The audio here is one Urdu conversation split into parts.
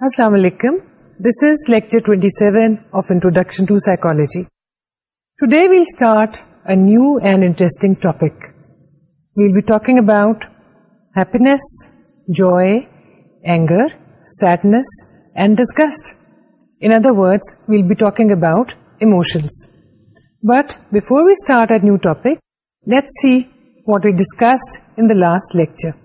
Assalamu alaikum. This is lecture 27 of Introduction to Psychology. Today we'll start a new and interesting topic. We'll be talking about happiness, joy, anger, sadness and disgust. In other words, we'll be talking about emotions. But before we start our new topic, let's see what we discussed in the last lecture.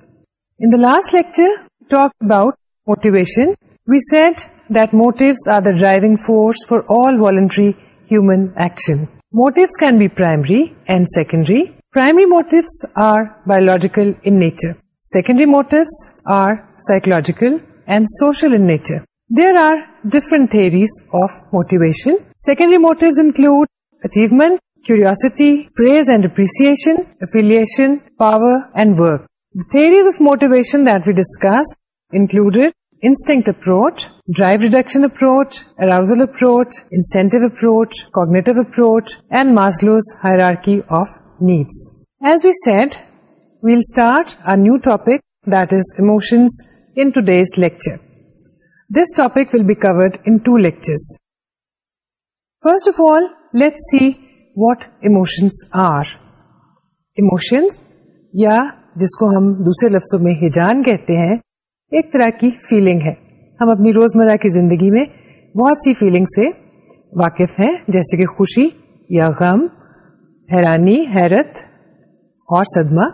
In the last lecture, we talked about motivation. We said that motives are the driving force for all voluntary human action. Motives can be primary and secondary. Primary motives are biological in nature. Secondary motives are psychological and social in nature. There are different theories of motivation. Secondary motives include achievement, curiosity, praise and appreciation, affiliation, power and work. The theories of motivation that we discussed included instinct approach, drive reduction approach, arousal approach, incentive approach, cognitive approach, and Maslow's hierarchy of needs. As we said, we'll start our new topic, that is emotions, in today's lecture. This topic will be covered in 2 lectures. First of all, let see what emotions are emotion یا جس کو ہم دوسرے لفظوں میں ہجان کہتے ہیں ایک طرح کی فیلنگ ہے ہم اپنی روزمرہ کی زندگی میں بہت سی فیلنگ سے واقف ہیں جیسے کہ خوشی یا غم حیرانی حیرت اور صدمہ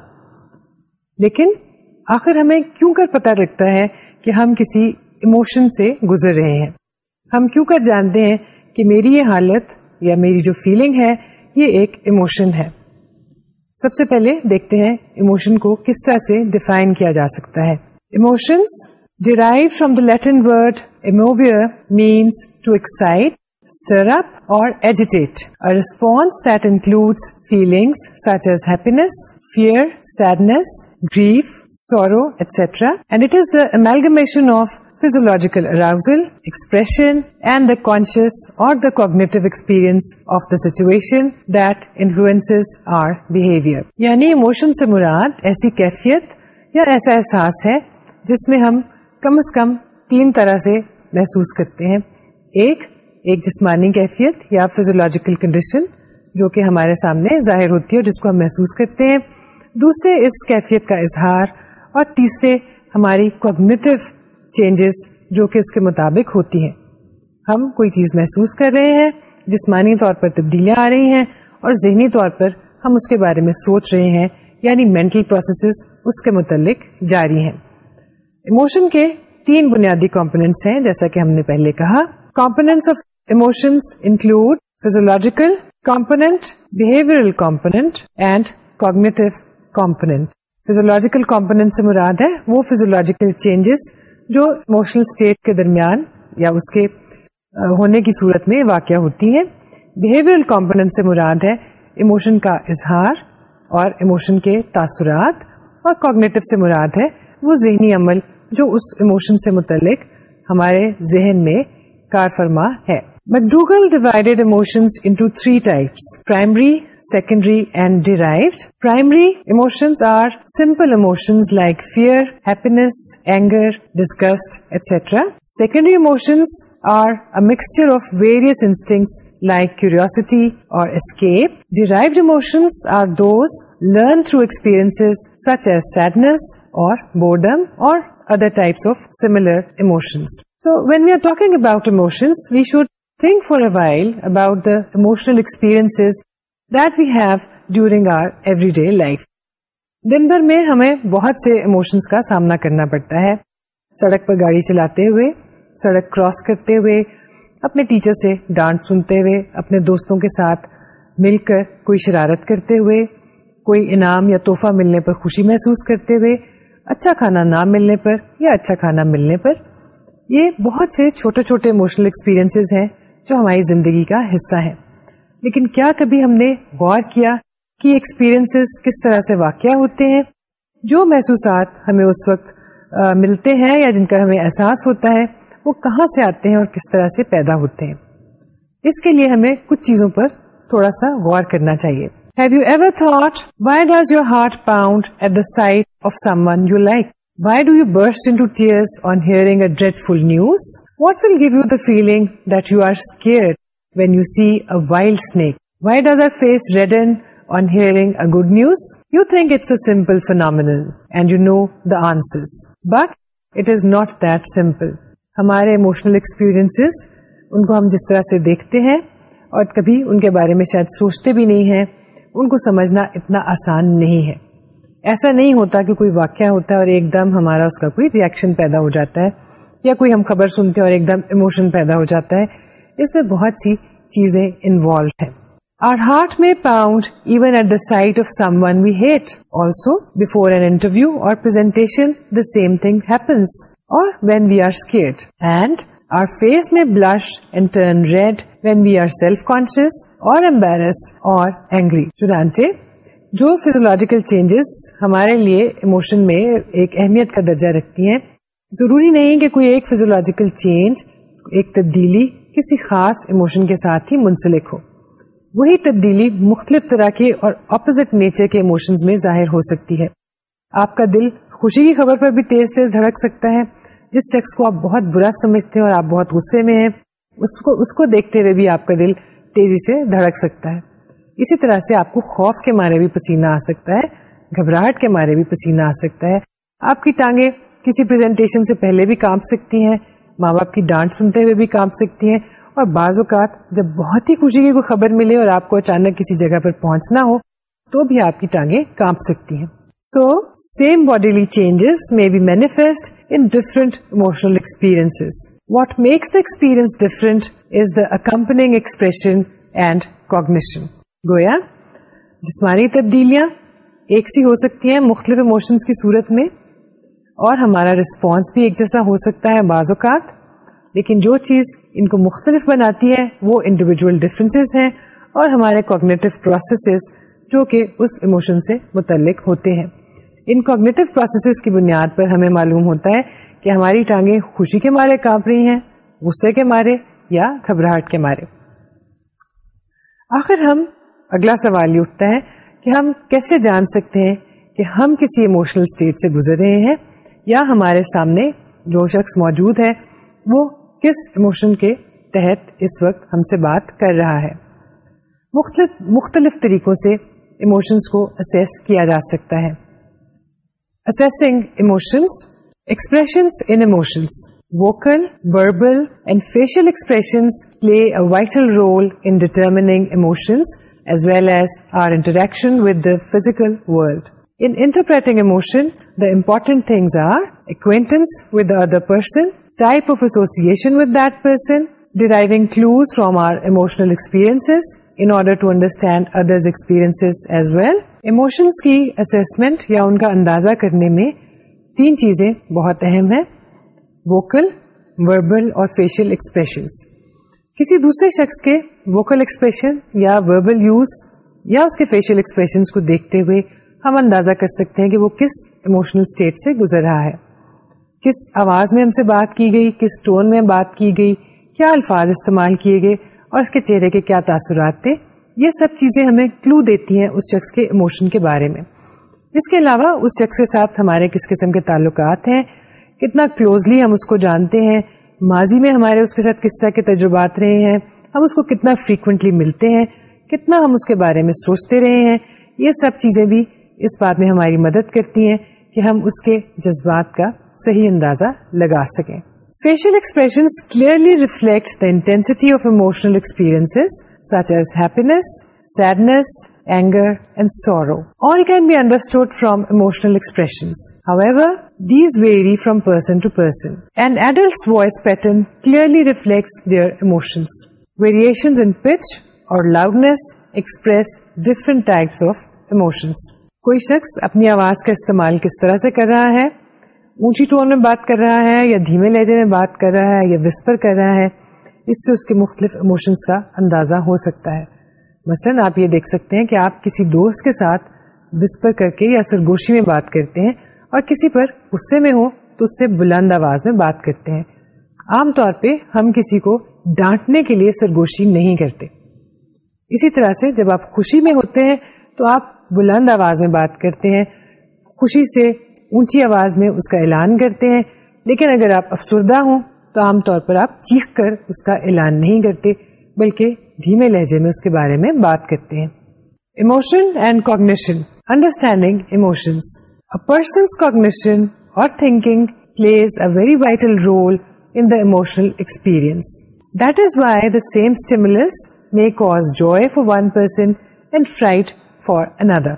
لیکن آخر ہمیں کیوں کر پتہ لگتا ہے کہ ہم کسی ایموشن سے گزر رہے ہیں ہم کیوں کر جانتے ہیں کہ میری یہ حالت یا میری جو فیلنگ ہے یہ ایک اموشن ہے سب سے پہلے دیکھتے ہیں کو کس طرح سے ڈیفائن کیا جا سکتا ہے emotions derive from the Latin word emovere means to excite stir up or a response that includes feelings such as happiness fear sadness grief sorrow etcetera and it is the amalgamation of physiological arousal expressions اور ایسا احساس ہے جس میں ہم کم از کم تین طرح سے محسوس کرتے ہیں ایک ایک جسمانی کیفیت یا فیزولوجیکل کنڈیشن جو کہ ہمارے سامنے ظاہر ہوتی ہے جس کو ہم محسوس کرتے ہیں دوسرے اس کیفیت کا اظہار اور تیسرے ہماری کوگنیٹو چینجز جو کہ اس کے مطابق ہوتی ہیں ہم کوئی چیز محسوس کر رہے ہیں جسمانی طور پر تبدیلیاں آ رہی ہیں اور ذہنی طور پر ہم اس کے بارے میں سوچ رہے ہیں یعنی مینٹل پروسیسز اس کے متعلق جاری ہیں ایموشن کے تین بنیادی کمپونیٹس ہیں جیسا کہ ہم نے پہلے کہا components of emotions include physiological component behaviour component and cognitive component physiological component سے مراد ہے وہ فیزولوجیکل چینجز جو اموشنل اسٹیٹ کے درمیان یا اس کے ہونے کی صورت میں واقع ہوتی ہے بیہیویئر کمپوننٹ سے مراد ہے ایموشن کا اظہار اور اموشن کے تاثرات اور کوگنیٹو سے مراد ہے وہ ذہنی عمل جو اس ایموشن سے متعلق ہمارے ذہن میں کار فرما ہے McDougall divided emotions into three types: primary, secondary, and derived. Primary emotions are simple emotions like fear, happiness, anger, disgust, etc. Secondary emotions are a mixture of various instincts like curiosity or escape. Derived emotions are those learned through experiences such as sadness or boredom or other types of similar emotions. So when we are talking about emotions, we should think for a about the emotional emotional experiences we have during our everyday life دن بھر میں ہمیں بہت سے اموشنس کا سامنا کرنا پڑتا ہے سڑک پر گاڑی چلاتے ہوئے سڑک کراس کرتے ہوئے اپنے ٹیچر سے ڈانٹ سنتے ہوئے اپنے دوستوں کے ساتھ مل کر کوئی شرارت کرتے ہوئے کوئی انعام یا تحفہ ملنے پر خوشی محسوس کرتے ہوئے اچھا کھانا نہ ملنے پر یا اچھا کھانا ملنے پر یہ بہت سے چھوٹے چھوٹے اموشنل ایکسپیرئنس ہیں جو ہماری زندگی کا حصہ ہے لیکن کیا کبھی ہم نے غور کیا کہ ایکسپیرئنس کس طرح سے واقع ہوتے ہیں جو محسوسات ہمیں اس وقت ملتے ہیں یا جن کا ہمیں احساس ہوتا ہے وہ کہاں سے آتے ہیں اور کس طرح سے پیدا ہوتے ہیں اس کے لیے ہمیں کچھ چیزوں پر تھوڑا سا غور کرنا چاہیے have you ever why does your heart pound at the sight of someone you like why do you burst on hearing full news what will give you the feeling when you see wild news you But but it is not simple. ہمارے اموشنل ایکسپیرئنس ان کو ہم جس طرح سے دیکھتے ہیں اور کبھی ان کے بارے میں شاید سوچتے بھی نہیں ہیں ان کو سمجھنا اتنا آسان نہیں ہے ایسا نہیں ہوتا کہ کوئی واقعہ ہوتا ہے اور ایک دم ہمارا اس کا کوئی ریئیکشن پیدا ہو جاتا ہے یا کوئی ہم خبر سنتے اور ایک دم ایموشن پیدا ہو جاتا ہے اس میں بہت سی چیزیں انوالو ہیں our heart may pound even at the sight of someone we hate also before an interview or بفورٹیشن the same thing happens or when we are scared and our face may blush and turn red when we are self conscious or embarrassed or angry چنانچہ جو فیزولوجیکل چینجز ہمارے لیے ایموشن میں ایک اہمیت کا درجہ رکھتی ہیں ضروری نہیں کہ کوئی ایک فیزولوجیکل چینج ایک تبدیلی کسی خاص ایموشن کے ساتھ ہی منسلک ہو وہی تبدیلی مختلف طرح کے اور اپوزٹ نیچر کے میں ظاہر ہو سکتی ہے آپ کا دل خوشی کی خبر پر بھی تیز تیز دھڑک سکتا ہے جس شخص کو آپ بہت برا سمجھتے ہیں اور آپ بہت غصے میں ہیں اس کو اس کو دیکھتے ہوئے بھی آپ کا دل تیزی سے دھڑک سکتا ہے اسی طرح سے آپ کو خوف کے مارے بھی پسینہ آ سکتا ہے گھبراہٹ کے مارے بھی پسینہ آ سکتا ہے آپ کی ٹانگیں کسی پریزنٹیشن سے پہلے بھی کانپ سکتی ہیں ماں باپ کی ڈانٹ سنتے ہوئے بھی کانپ سکتی ہیں اور بعض اوقات جب بہت ہی خوشی کی کوئی خبر ملے اور آپ کو اچانک کسی جگہ پر پہنچنا ہو تو بھی آپ کی ٹانگیں کانپ سکتی ہیں so same bodily changes may different emotional experience different is the accompanying expression and cognition گویا جسمانی تبدیلیاں ایک سی ہو سکتی ہیں مختلف اموشنس کی صورت میں اور ہمارا ریسپانس بھی ایک جیسا ہو سکتا ہے بعض اوقات لیکن جو چیز ان کو مختلف بناتی ہے وہ انڈیویجول ڈفرینسز ہیں اور ہمارے کوگنیٹو پروسیسز جو کہ اس ایموشن سے متعلق ہوتے ہیں ان کوگنیٹو پروسیسز کی بنیاد پر ہمیں معلوم ہوتا ہے کہ ہماری ٹانگیں خوشی کے مارے کاپ رہی ہیں غصے کے مارے یا گھبراہٹ کے مارے آخر ہم اگلا سوال یہ اٹھتا ہے کہ ہم کیسے جان سکتے ہیں کہ ہم کسی ایموشنل اسٹیٹ سے گزر رہے ہیں یا ہمارے سامنے جو شخص موجود ہے وہ کس ایموشن کے تحت اس وقت ہم سے بات کر رہا ہے مختلف مختلف طریقوں سے ایموشنس کو اسیس کیا جا سکتا ہے assessing emotions expressions in emotions vocal verbal and facial expressions play a vital role in determining emotions as well as our interaction with the physical world ان کا اندازہ کرنے میں تین چیزیں بہت اہم ہیں ووکل وربل اور فیشیل ایکسپریشن کسی دوسرے شخص کے ووکل ایکسپریشن یا وربل یوز یا اس کے فیشیل ایکسپریشن کو دیکھتے ہوئے ہم اندازہ کر سکتے ہیں کہ وہ کس اموشنل اسٹیٹ سے گزر رہا ہے کس آواز میں ہم سے بات کی گئی کس ٹون میں بات کی گئی کیا الفاظ استعمال کیے گئے اور اس کے چہرے کے کیا تاثرات تھے یہ سب چیزیں ہمیں کلو دیتی ہیں اس شخص کے ایموشن کے بارے میں اس کے علاوہ اس شخص کے ساتھ ہمارے کس قسم کے تعلقات ہیں کتنا کلوزلی ہم اس کو جانتے ہیں ماضی میں ہمارے اس کے ساتھ کس طرح کے تجربات رہے ہیں ہم اس کو کتنا فریکوینٹلی ملتے ہیں کتنا ہم اس کے بارے میں سوچتے رہے ہیں یہ سب چیزیں بھی اس بات میں ہماری مدد کرتی ہیں کہ ہم اس کے جذبات کا صحیح اندازہ لگا سکیں facial expression clearly reflect the intensity of emotional experience such as happiness sadness anger and sorrow all can be understood from emotional expression however these vary from person to person and adult voice pattern clearly reflect their emotions in pitch or loudness express different types of emotions کوئی شخص اپنی آواز کا استعمال کس طرح سے کر رہا ہے اونچی ٹون میں بات کر رہا ہے یا دھیمے لہجے میں بات کر کر رہا رہا ہے ہے یا وسپر اس اس سے کے مختلف کا اندازہ ہو سکتا ہے مثلا آپ یہ دیکھ سکتے ہیں کہ آپ کسی دوست کے ساتھ وسپر کر کے یا سرگوشی میں بات کرتے ہیں اور کسی پر غصے میں ہو تو اس سے بلند آواز میں بات کرتے ہیں عام طور پہ ہم کسی کو ڈانٹنے کے لیے سرگوشی نہیں کرتے اسی طرح سے جب آپ خوشی میں ہوتے ہیں تو آپ بلند آواز میں بات کرتے ہیں خوشی سے اونچی آواز میں اس کا اعلان کرتے ہیں لیکن اگر آپ افسردہ ہوں تو عام طور پر آپ چیخ کر اس کا اعلان نہیں کرتے بلکہ دھیمے لہجے میں اس کے بارے میں بات کرتے ہیں emotion and cognition understanding emotions persons cognition or thinking plays a very vital role in the emotional experience that is why the same stimuli make one person and fright for اندر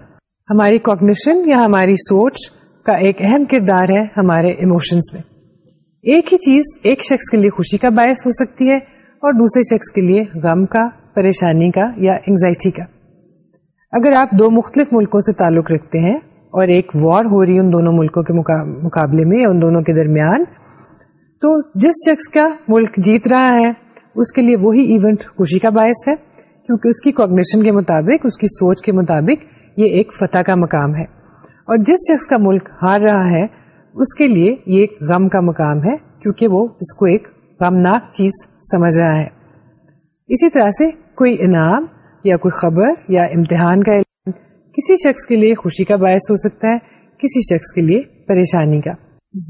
ہماری کوگنیشن یا ہماری سوچ کا ایک اہم کردار ہے ہمارے ایموشنس میں ایک ہی چیز ایک شخص کے لیے خوشی کا باعث ہو سکتی ہے اور دوسرے شخص کے لیے غم کا پریشانی کا یا انگزائٹی کا اگر آپ دو مختلف ملکوں سے تعلق رکھتے ہیں اور ایک وار ہو رہی ان دونوں ملکوں کے مقابلے میں ان دونوں کے درمیان تو جس شخص کا ملک جیت رہا ہے اس کے لیے وہی ایونٹ خوشی کا باعث ہے کیونکہ اس کی کوگنیشن کے مطابق اس کی سوچ کے مطابق یہ ایک فتح کا مقام ہے اور جس شخص کا ملک ہار رہا ہے اس کے لیے یہ ایک غم کا مقام ہے کیونکہ وہ اس کو ایک غمناک چیز سمجھ رہا ہے اسی طرح سے کوئی انعام یا کوئی خبر یا امتحان کا اعلان کسی شخص کے لیے خوشی کا باعث ہو سکتا ہے کسی شخص کے لیے پریشانی کا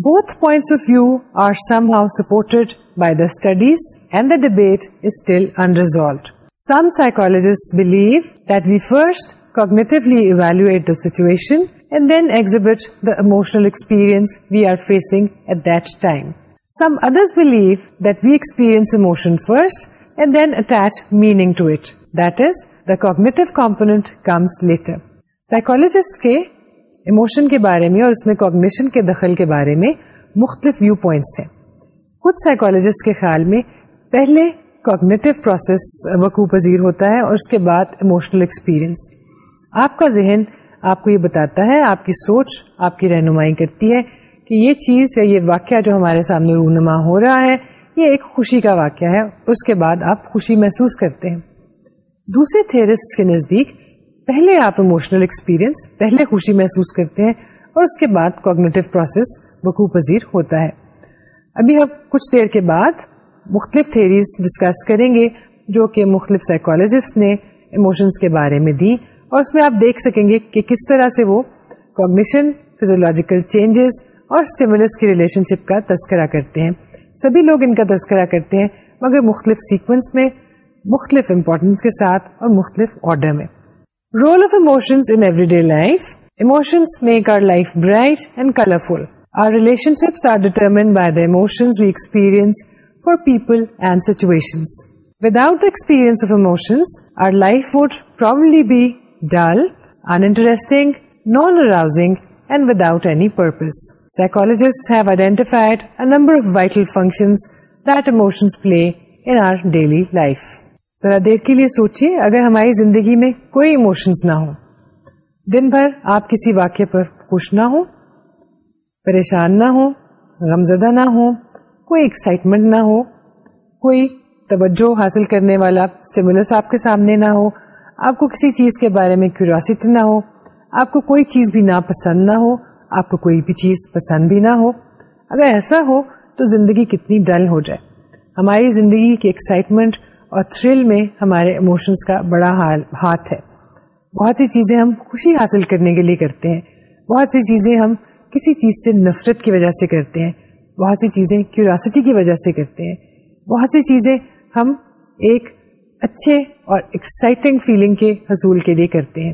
both point of view are somehow supported by the studies and the debate is still unresolved just believe first cognitively سنڈ then ایگز we Orton first then attach meaning to it this the cognitive component comes later psychologist کے اموشن کے بارے میں اور اس میں کاگنیشن کے دخل کے بارے میں مختلف ویو پوائنٹس ہیں کچھ سائیکولوجسٹ کے خیال میں پہلے کوگنیٹو پروسیس uh, وقوع پذیر ہوتا ہے اور اس کے بعد ایموشنل ایکسپیرئنس آپ کا ذہن آپ کو یہ بتاتا ہے آپ کی سوچ آپ کی رہنمائی کرتی ہے کہ یہ چیز یا یہ واقعہ جو ہمارے سامنے رونما ہو رہا ہے یہ ایک خوشی کا واقعہ ہے اس کے بعد آپ خوشی محسوس کرتے ہیں دوسرے تھیئرس کے نزدیک پہلے آپ ایموشنل ایکسپیرئنس پہلے خوشی محسوس کرتے ہیں اور اس کے بعد کوگنیٹو پروسیس وقوع پذیر ہوتا ہے ابھی ہم کچھ دیر کے بعد مختلف تھیریز ڈسکس کریں گے جو کہ مختلف سائیکولوجسٹ نے اموشنس کے بارے میں دی اور اس میں آپ دیکھ سکیں گے کہ کس طرح سے وہ کوگنیشن فیزولوجیکل چینجز اور اسٹیمولس کی ریلیشن شپ کا تذکرہ کرتے ہیں سبھی لوگ ان کا تذکرہ کرتے ہیں مگر مختلف سیکوینس میں مختلف امپورٹینس کے ساتھ اور مختلف آرڈر میں role of emotions make our life bright and colourful our our relationships determined by the we experience for people and situation without experience would proudly be dull interest ناجنگ psychologist آئیڈر آف وائٹل فنکشن پلے انیلی لائف ذرا دیر کے لیے سوچیے اگر ہماری زندگی میں کوئی اموشنس نہ ہو دن بھر آپ کسی واقعے پر خوش نہ ہو پریشان نہ ہو غمزدہ نہ ہو کوئی ایکسائٹمنٹ نہ ہو کوئی توجہ حاصل کرنے والا اسٹیمولس آپ کے سامنے نہ ہو آپ کو کسی چیز کے بارے میں کیوروسیٹی نہ ہو آپ کو کوئی چیز بھی نہ پسند نہ ہو آپ کو کوئی بھی چیز پسند بھی نہ ہو اگر ایسا ہو تو زندگی کتنی ڈل ہو جائے ہماری زندگی کی ایکسائٹمنٹ اور تھرل میں ہمارے ایموشنس کا بڑا ہاتھ ہے بہت سی چیزیں ہم خوشی حاصل کرنے کے لیے کرتے ہیں بہت سی چیزیں ہم کسی چیز سے نفرت کی وجہ سے کرتے ہیں بہت سی چیزیں کیوریاسیٹی کی وجہ سے کرتے ہیں بہت سی چیزیں ہم ایک اچھے اور ایکسائٹنگ فیلنگ کے حصول کے لیے کرتے ہیں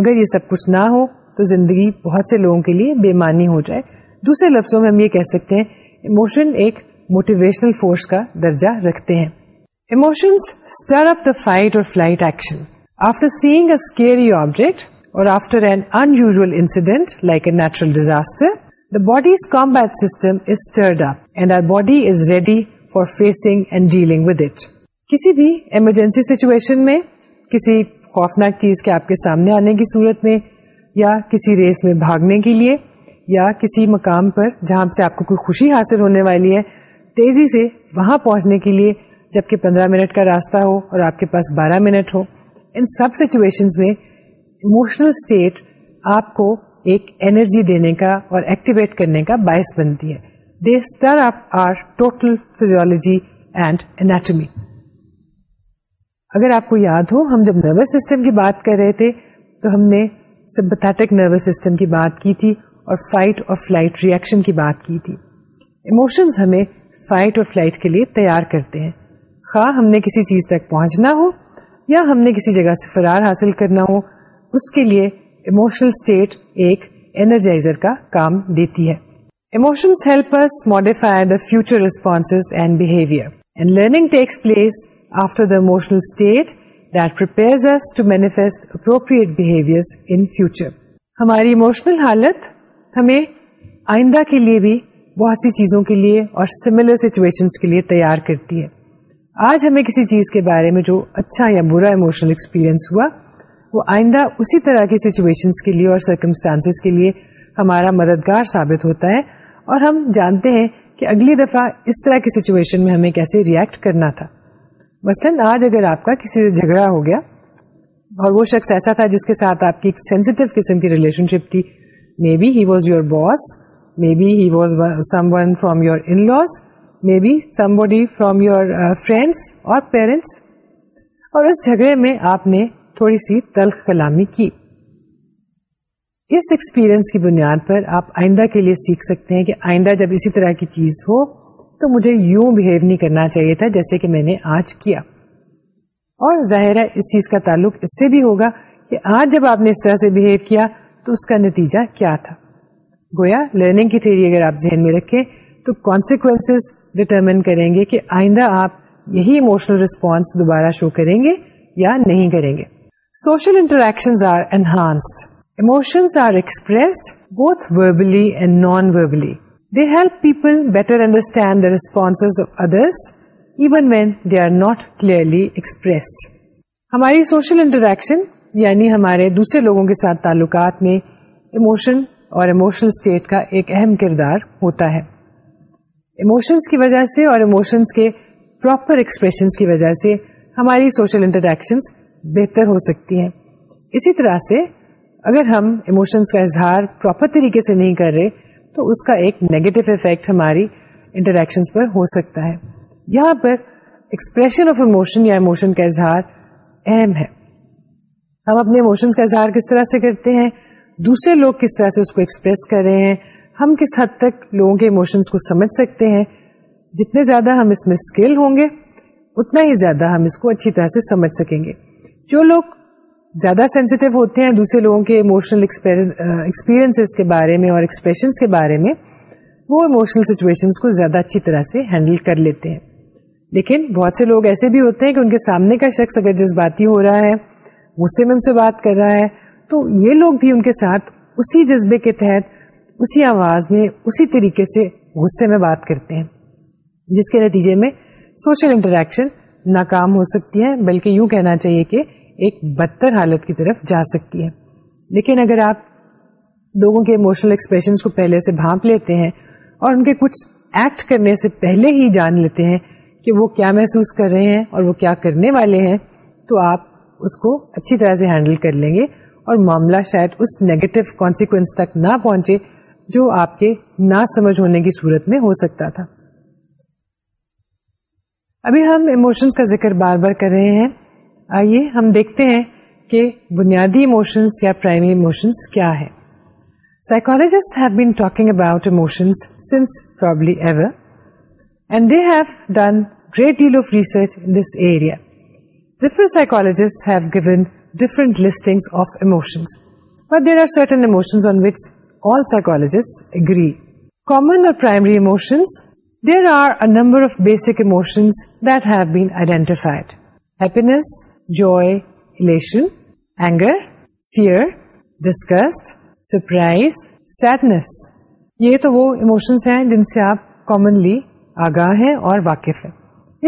اگر یہ سب کچھ نہ ہو تو زندگی بہت سے لوگوں کے لیے بے معنی ہو جائے دوسرے لفظوں میں ہم یہ کہہ سکتے ہیں ایموشن ایک موٹیویشنل فورس کا درجہ رکھتے ہیں up the fight or flight action after seeing a scary object or after an in incident like a natural disaster bodies ready for and ready dealing with dealing کسی بھی ایمرجنسی سچویشن میں کسی خوفناک چیز کے آپ کے سامنے آنے کی صورت میں میں یا کسی ریس بھاگنے کے لیے یا کسی مقام پر جہاں سے آپ کو کوئی خوشی حاصل ہونے والی ہے تیزی سے وہاں پہنچنے کے لیے جبکہ پندرہ منٹ کا راستہ ہو اور آپ کے پاس بارہ منٹ ہو ان سب سچویشن میں اموشنل اسٹیٹ آپ کو ایک انرجی دینے کا اور ایکٹیویٹ کرنے کا باعث بنتی ہے they stir up our total physiology and anatomy اگر آپ کو یاد ہو ہم جب نروس سسٹم کی بات کر رہے تھے تو ہم نے سمپتھک نروس سسٹم کی بات کی تھی اور فائٹ اور فلائٹ ریئیکشن کی بات کی تھی ایموشنز ہمیں فائٹ اور فلائٹ کے لیے تیار کرتے ہیں خواہ ہم نے کسی چیز تک پہنچنا ہو یا ہم نے کسی جگہ سے فرار حاصل کرنا ہو اس کے لیے کا کام دیتی ہے future response and behaviour after manifest appropriate behaviour ہماری اموشنل حالت ہمیں آئندہ کے لیے بھی بہت سی چیزوں کے لیے اور سملر سیچویشن کے لیے تیار کرتی ہے آج ہمیں کسی چیز کے بارے میں جو اچھا یا برا اموشنل ایکسپیرئنس ہوا وہ آئندہ اسی طرح کی سچویشن کے لیے اور سرکمسٹانس کے لیے ہمارا مددگار ثابت ہوتا ہے اور ہم جانتے ہیں کہ اگلی دفعہ اس طرح کی سچویشن میں ہمیں کیسے ریئیکٹ کرنا تھا مثلاً آج اگر آپ کا کسی سے جھگڑا ہو گیا اور وہ شخص ایسا تھا جس کے ساتھ آپ کی ایک سینسٹیو قسم کی ریلیشن شپ تھی may be he was your boss may be he was someone from your in Anas may be somebody from your friends or parents اور اس جھگڑے میں آپ نے تھوڑی سی تلخ کلامی کی اس ایکسپیرئنس کی بنیاد پر آپ آئندہ کے لیے سیکھ سکتے ہیں کہ آئندہ جب اسی طرح کی چیز ہو تو مجھے یوں بہیو نہیں کرنا چاہیے تھا جیسے کہ میں نے آج کیا اور ظاہر ہے اس چیز کا تعلق اس سے بھی ہوگا کہ آج جب آپ نے اس طرح سے بہیو کیا تو اس کا نتیجہ کیا تھا گویا لرننگ کی تھیری اگر آپ ذہن میں رکھیں تو کانسیکوینس ڈٹرمن کریں گے کہ آئندہ آپ یہی اموشنل ریسپانس دوبارہ شو کریں گے یا نہیں کریں گے social interaction are enhanced emotions tend other want کلیئرلیسڈ ہماری سوشل انٹریکشن یعنی ہمارے دوسرے لوگوں کے ساتھ تعلقات میں اموشن اور اموشنل اسٹیٹ کا ایک اہم کردار ہوتا ہے اموشنس کی وجہ سے اور اموشنس کے پراپر ایکسپریشن کی وجہ سے ہماری سوشل انٹریکشن بہتر ہو سکتی ہیں اسی طرح سے اگر ہم ایموشنس کا اظہار پراپر طریقے سے نہیں کر رہے تو اس کا ایک نیگیٹو افیکٹ ہماری انٹریکشن پر ہو سکتا ہے یہاں پر ایکسپریشن آف اموشن یا اموشن کا اظہار اہم ہے ہم اپنے ایموشنس کا اظہار کس طرح سے کرتے ہیں دوسرے لوگ کس طرح سے اس کو ایکسپریس کر رہے ہیں ہم کس حد تک لوگوں کے اموشنس کو سمجھ سکتے ہیں جتنے زیادہ ہم اس میں اسکل ہوں گے اتنا ہی زیادہ ہم اس کو اچھی طرح سے سمجھ سکیں گے جو لوگ زیادہ سینسٹیو ہوتے ہیں دوسرے لوگوں کے اموشنل uh, کے بارے میں اور ایکسپریشنس کے بارے میں وہ اموشنل سچویشن کو زیادہ اچھی طرح سے ہینڈل کر لیتے ہیں لیکن بہت سے لوگ ایسے بھی ہوتے ہیں کہ ان کے سامنے کا شخص اگر جذباتی ہو رہا ہے غصے میں ان سے بات کر رہا ہے تو یہ لوگ بھی ان کے ساتھ اسی جذبے کے تحت اسی آواز میں اسی طریقے سے غصے میں بات کرتے ہیں جس کے نتیجے میں سوشل انٹریکشن ناکام ہو سکتی ہے بلکہ یوں کہنا چاہیے کہ ایک بدتر حالت کی طرف جا سکتی ہے لیکن اگر آپ لوگوں کے اموشنل ایکسپریشنس کو پہلے سے بھانپ لیتے ہیں اور ان کے کچھ ایکٹ کرنے سے پہلے ہی جان لیتے ہیں کہ وہ کیا محسوس کر رہے ہیں اور وہ کیا کرنے والے ہیں تو آپ اس کو اچھی طرح سے ہینڈل کر لیں گے اور معاملہ شاید اس نیگیٹو کانسیکوینس تک نہ پہنچے جو آپ کے سمجھ ہونے کی صورت میں ہو سکتا تھا ابھی ہم اموشنس کا ذکر بار بار کر رہے ہیں آئیے ہم دیکھتے ہیں کہ بنیادی یا پرائمری اموشنس کیا ہے psychologist and they have done great deal of research in this area different psychologist different listing of but there are certain on which all psychologist agree common or primary emotions number of identified. Been joy, elation, anger fear disgust surprise sadness یہ تو وہ ایموشنس ہیں جن سے آپ کامنلی آگاہ ہیں اور واقف ہیں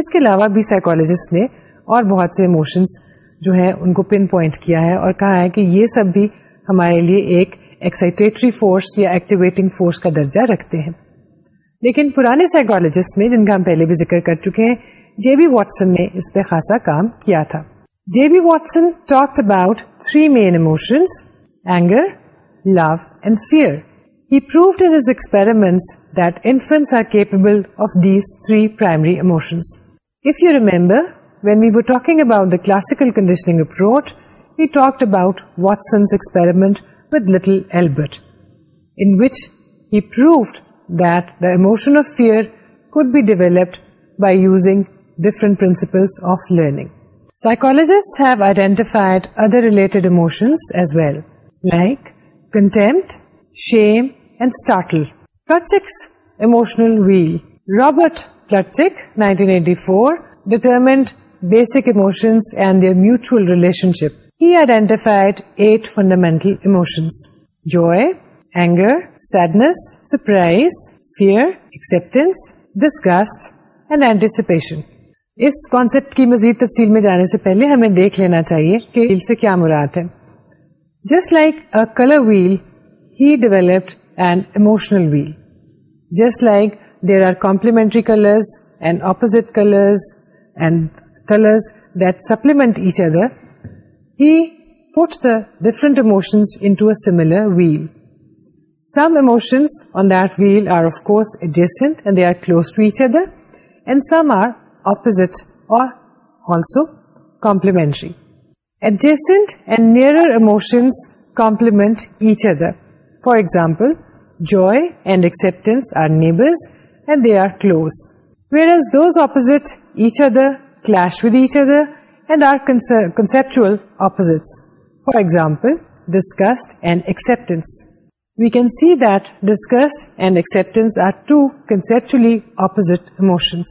اس کے علاوہ بھی سائیکولوجسٹ نے اور بہت سے ایموشنس جو ہیں ان کو پن پوائنٹ کیا ہے اور کہا ہے کہ یہ سب بھی ہمارے لیے ایک ایکسائٹیٹری فورس یا ایکٹیویٹنگ فورس کا درجہ رکھتے ہیں لیکن پرانے سائیکولوجسٹ میں جن کا ہم پہلے بھی ذکر کر چکے ہیں جے بی واٹسن نے اس پہ خاصا کام کیا تھا J B Watson talk about three main emotions anger love and fear he that infants are capable of these three primary emotions if you remember when we were talking about the classical conditioning approach he talk about Watson's experiment with little Albert which he proved that the emotion of fear could be developed by using different principles of learning. Psychologists have identified other related emotions as well, like contempt, shame, and startle. Plutchik's emotional wheel. Robert Plutchik, 1984, determined basic emotions and their mutual relationship. He identified 8 fundamental emotions: joy, sadness surprise fear acceptance disgust anticipation us concept کی مزید تفصیل میں جانے سے پہلے ہمیں دیکھ لینا چاہیے کہ سے کیا مراد ہے just like a colour wheel he developed and emotional wheel just like there are complementary colours and opposite colours colours and that supplement each other he put the different into a similar wheel for example جو are close whereas those اپٹ each other clash with each other and are conceptual opposite for example disgust and acceptance we can see that disgust and acceptance are two conceptually opposite emotions.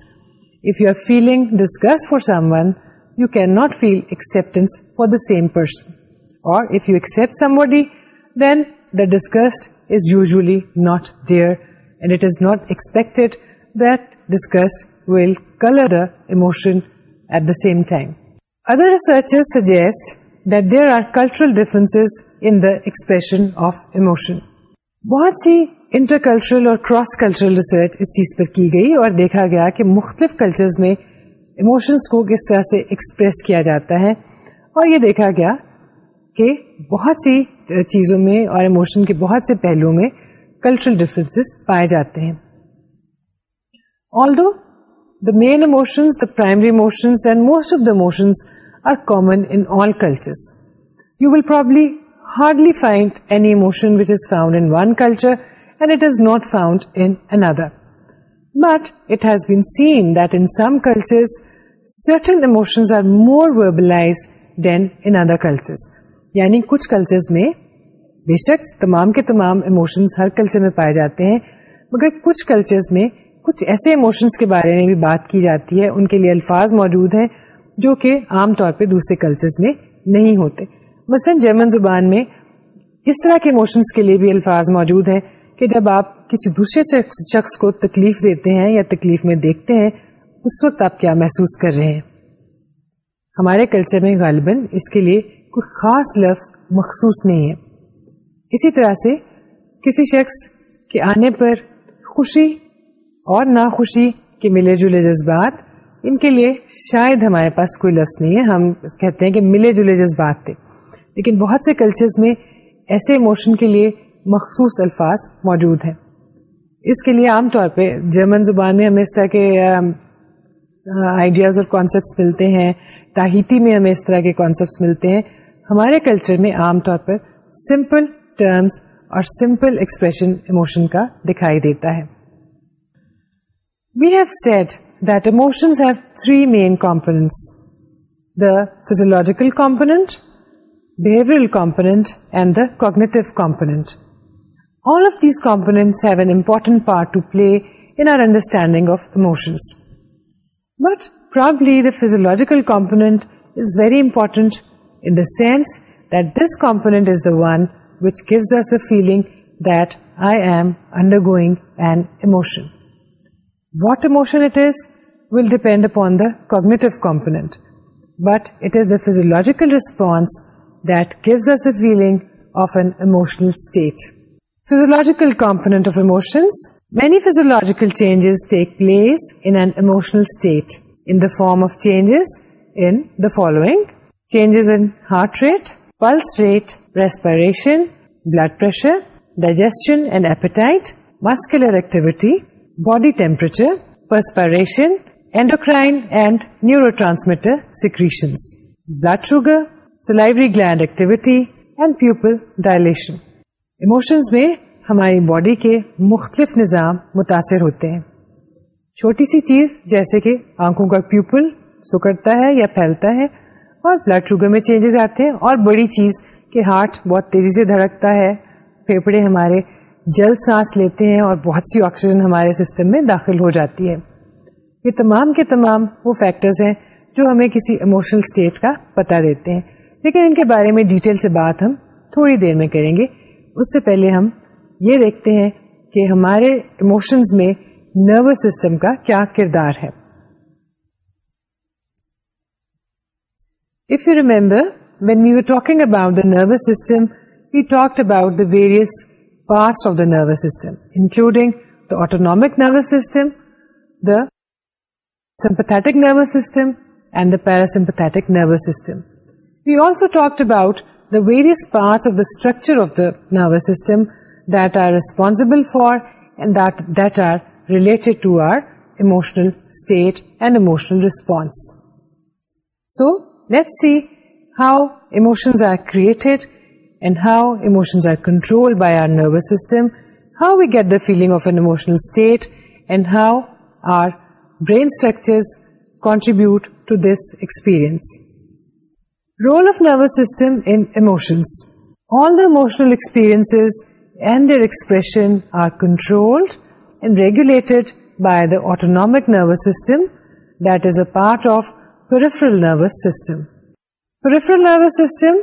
If you are feeling disgust for someone, you cannot feel acceptance for the same person. Or if you accept somebody, then the disgust is usually not there, and it is not expected that disgust will color the emotion at the same time. Other researchers suggest that there are cultural differences in the expression of emotion. بہت سی انٹر کلچرل اور کراس کلچرل ریسرچ اس چیز پر کی گئی اور دیکھا گیا کہ مختلف کلچرز میں ایموشنس کو کس طرح سے ایکسپریس کیا جاتا ہے اور یہ دیکھا گیا کہ بہت سی چیزوں میں اور ایموشن کے بہت سے پہلوؤں میں کلچرل ڈفرینس پائے جاتے ہیں although the main emotions the primary emotions and most of the emotions are common in all cultures you will probably hardly find any emotion which is found in one culture and it is not found in another. But it has been seen that in some cultures, certain emotions are more verbalized than in other cultures. یعنی کچھ کلچرز میں بے شک تمام کے تمام ایموشنز ہر کلچر میں پائے جاتے ہیں مگر کچھ کلچرز میں کچھ ایسے ایموشنز کے بارے میں بھی بات کی جاتی ہے ان کے لیے الفاظ موجود ہیں جو کہ عام طور پہ دوسرے کلچرز میں نہیں ہوتے مثلاً جرمن زبان میں اس طرح کے کے لیے بھی الفاظ موجود ہیں کہ جب آپ کسی دوسرے شخص کو تکلیف دیتے ہیں یا تکلیف میں دیکھتے ہیں اس وقت آپ کیا محسوس کر رہے ہیں ہمارے کلچر میں غالباً اس کے لیے کوئی خاص لفظ مخصوص نہیں ہے اسی طرح سے کسی شخص کے آنے پر خوشی اور ناخوشی کے ملے جلے جذبات ان کے لیے شاید ہمارے پاس کوئی لفظ نہیں ہے ہم کہتے ہیں کہ ملے جلے جذبات تھے لیکن بہت سے کلچرز میں ایسے اموشن کے لیے مخصوص الفاظ موجود ہیں اس کے لیے عام طور پہ جرمن زبان میں ہمیں اس طرح کے آئیڈیاز اور کانسیپٹس ملتے ہیں تاہیتی میں ہمیں اس طرح کے کانسیپٹس ملتے ہیں ہمارے کلچر میں عام طور پر سمپل ٹرمز اور سمپل ایکسپریشن اموشن کا دکھائی دیتا ہے we have seen that emotions have three main components the physiological component behavioral component and the cognitive component. All of these components have an important part to play in our understanding of emotions. But probably the physiological component is very important in the sense that this component is the one which gives us the feeling that I am undergoing an emotion. What emotion it is will depend upon the cognitive component, but it is the physiological response that gives us the feeling of an emotional state. Physiological component of emotions. Many physiological changes take place in an emotional state in the form of changes in the following: changes in heart rate, pulse rate, respiration, blood pressure, digestion and appetite, muscular activity, body temperature, perspiration, endocrine and neurotransmitter secretions, blood sugar, gland activity and people emotions میں ہماری باڈی کے مختلف نظام متاثر ہوتے ہیں چھوٹی سی چیز جیسے کہ آنکھوں کا پیپل سکڑتا ہے یا پھیلتا ہے اور بلڈ شوگر میں چینجز آتے ہیں اور بڑی چیز کہ ہارٹ بہت تیزی سے دھڑکتا ہے پھیپڑے ہمارے جلد سانس لیتے ہیں اور بہت سی آکسیجن ہمارے سسٹم میں داخل ہو جاتی ہے یہ تمام کے تمام وہ فیکٹرز ہیں جو ہمیں کسی اموشنل اسٹیٹ کا پتہ دیتے ہیں لیکن ان کے بارے میں ڈیٹیل سے بات ہم تھوڑی دیر میں کریں گے اس سے پہلے ہم یہ دیکھتے ہیں کہ ہمارے اموشنز میں نروس سسٹم کا کیا کردار ہے talking about the nervous system system, we about the the various of the nervous system including the the nervous system the the sympathetic nervous system, and the parasympathetic nervous system. We also talked about the various parts of the structure of the nervous system that are responsible for and that are related to our emotional state and emotional response. So, let's see how emotions are created and how emotions are controlled by our nervous system, how we get the feeling of an emotional state, and how our brain structures contribute to this experience. Role of nervous system in emotions. All the emotional experiences and their expression are controlled and regulated by the autonomic nervous system, that is a part of peripheral nervous system. Peripheral nervous system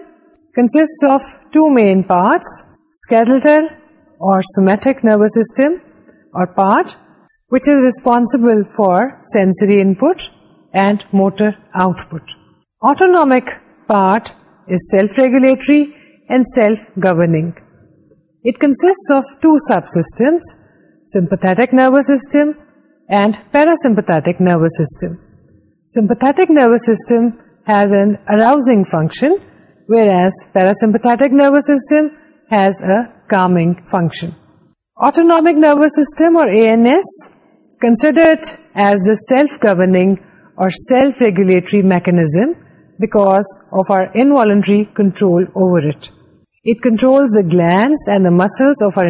consists of two main parts, skeletal or somatic nervous system or part, which is responsible for sensory input and motor output. Autonomic part is self-regulatory and self-governing. It consists of two subsystems, sympathetic nervous system and parasympathetic nervous system. Sympathetic nervous system has an arousing function, whereas parasympathetic nervous system has a calming function. Autonomic nervous system, or ANS, consider it as the self-governing or self-regulatory mechanism because of our entry control over it control glands muscular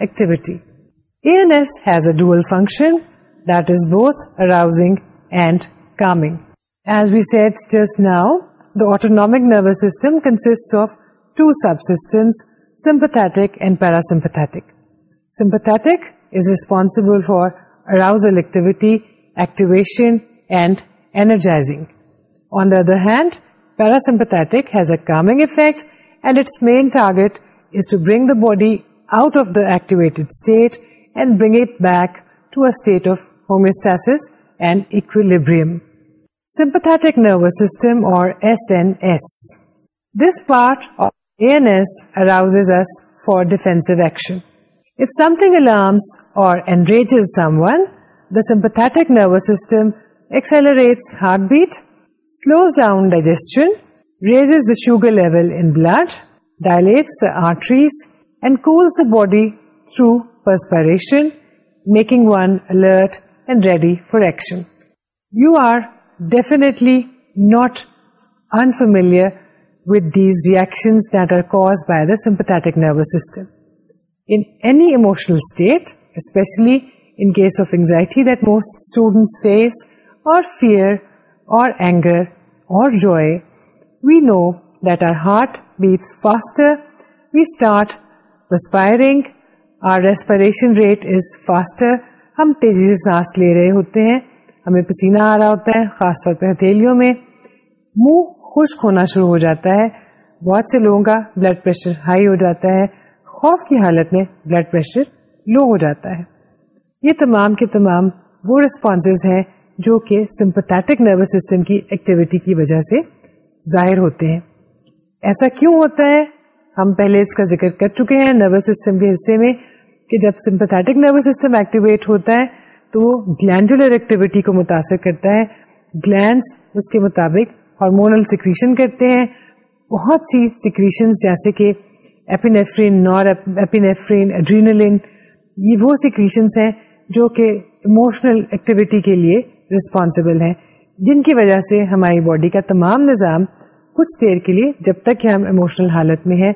activities a dual function that is both arousing and calming as we said جس now the autonomic nervous system consist of two subsystems sympathetic and parasympathetic sympathetic is responsible for arousal activity, activation, and energizing. On the other hand, parasympathetic has a calming effect, and its main target is to bring the body out of the activated state and bring it back to a state of homeostasis and equilibrium. Sympathetic nervous system, or SNS. This part of ANS arouses us for defensive action. If something alarms or enrages someone, the sympathetic nervous system accelerates heartbeat, slows down digestion, raises the sugar level in blood, dilates the arteries, and cools the body through perspiration, making one alert and ready for action. You are definitely not unfamiliar with these reactions that are caused by the sympathetic nervous system. in any emotional state, especially in case of anxiety that most students face, or fear, or anger, or joy, we know that our heart beats faster, we start perspiring, our respiration rate is faster, ہم تیزی سے سانس لے رہے ہوتے ہیں ہمیں پسینہ آ رہا ہوتا ہے خاص طور پہ ہتھیلیوں میں منہ خشک ہونا شروع ہو جاتا ہے بہت سے لوگوں کا بلڈ پریشر ہائی ہو جاتا ہے خوف کی حالت میں بلڈ پریشر لو ہو جاتا ہے یہ تمام کے تمام وہ ریسپونس ہیں جو کہ سمپیٹک نروس سسٹم کی ایکٹیویٹی کی وجہ سے ظاہر ہوتے ہیں ایسا کیوں ہوتا ہے ہم پہلے اس کا ذکر کر چکے ہیں نروس سسٹم کے حصے میں کہ جب سمپتک نروس سسٹم ایکٹیویٹ ہوتا ہے تو وہ گلینڈولر ایکٹیویٹی کو متاثر کرتا ہے گلینڈس اس کے مطابق ہارمونل سیکریشن کرتے ہیں بہت سی سیکریشن جیسے کہ ایپینیفرین ایپینیفرین ایڈرینلین یہ وہ سیکریشنس ہیں جو کہ اموشنل ایکٹیویٹی کے لیے ہیں جن کی وجہ سے ہماری باڈی کا تمام نظام کچھ دیر کے لیے جب تک کہ ہم اموشنل حالت میں ہیں